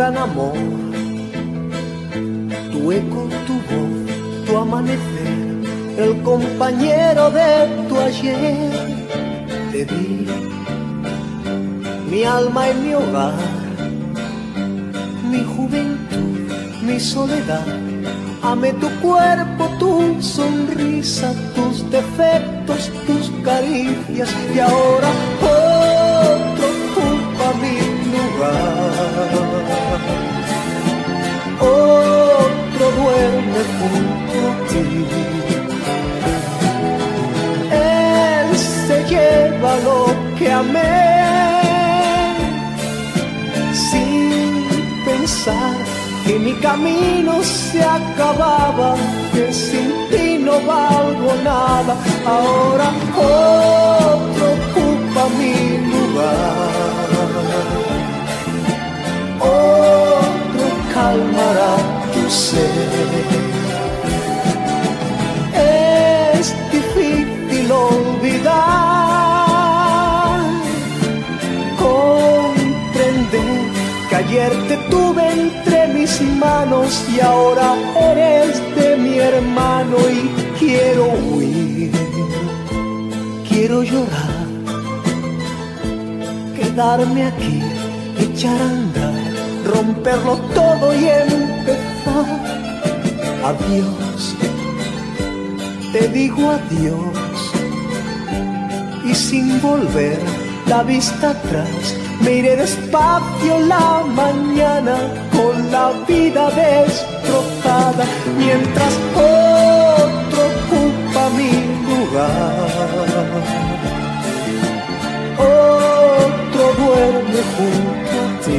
gran amor. Tu eco, tu voz, tu amanecer, el compañero de tu ayer. Te di mi alma y mi hogar, mi juventud, mi soledad. Ame tu cuerpo, tu sonrisa, tus defectos, tus caricias y ahora que amé sin pensar que mi camino se acababa, que sin ti no valgo nada. Ahora ayer te tuve entre mis manos y ahora eres de mi hermano y quiero huir, quiero llorar, quedarme aquí, echar a andar, romperlo todo y empezar. Adiós, te digo adiós y sin volver la vista atrás me iré despacio la mañana con la vida destrozada mientras otro ocupa mi lugar. Otro duerme junto a ti.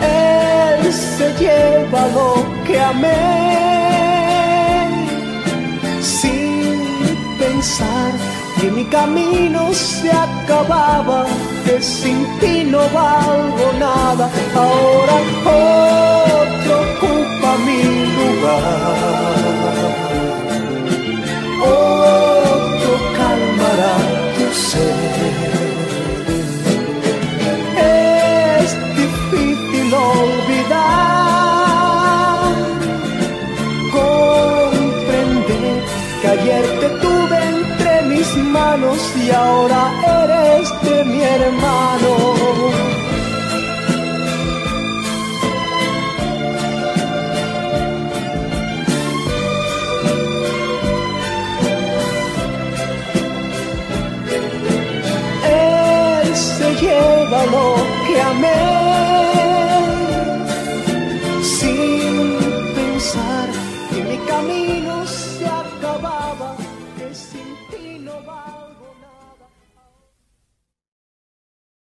Él se lleva lo que amé sin pensar que mi camino se acababa, que sin ti no valgo nada. Ahora otro ocupa mi lugar, otro calmará tu sed. Es difícil olvidar, comprender que ayer te manos y ahora eres de mi hermano. Él se lleva lo que amé sin pensar que mi camino se acababa, sin ti no va.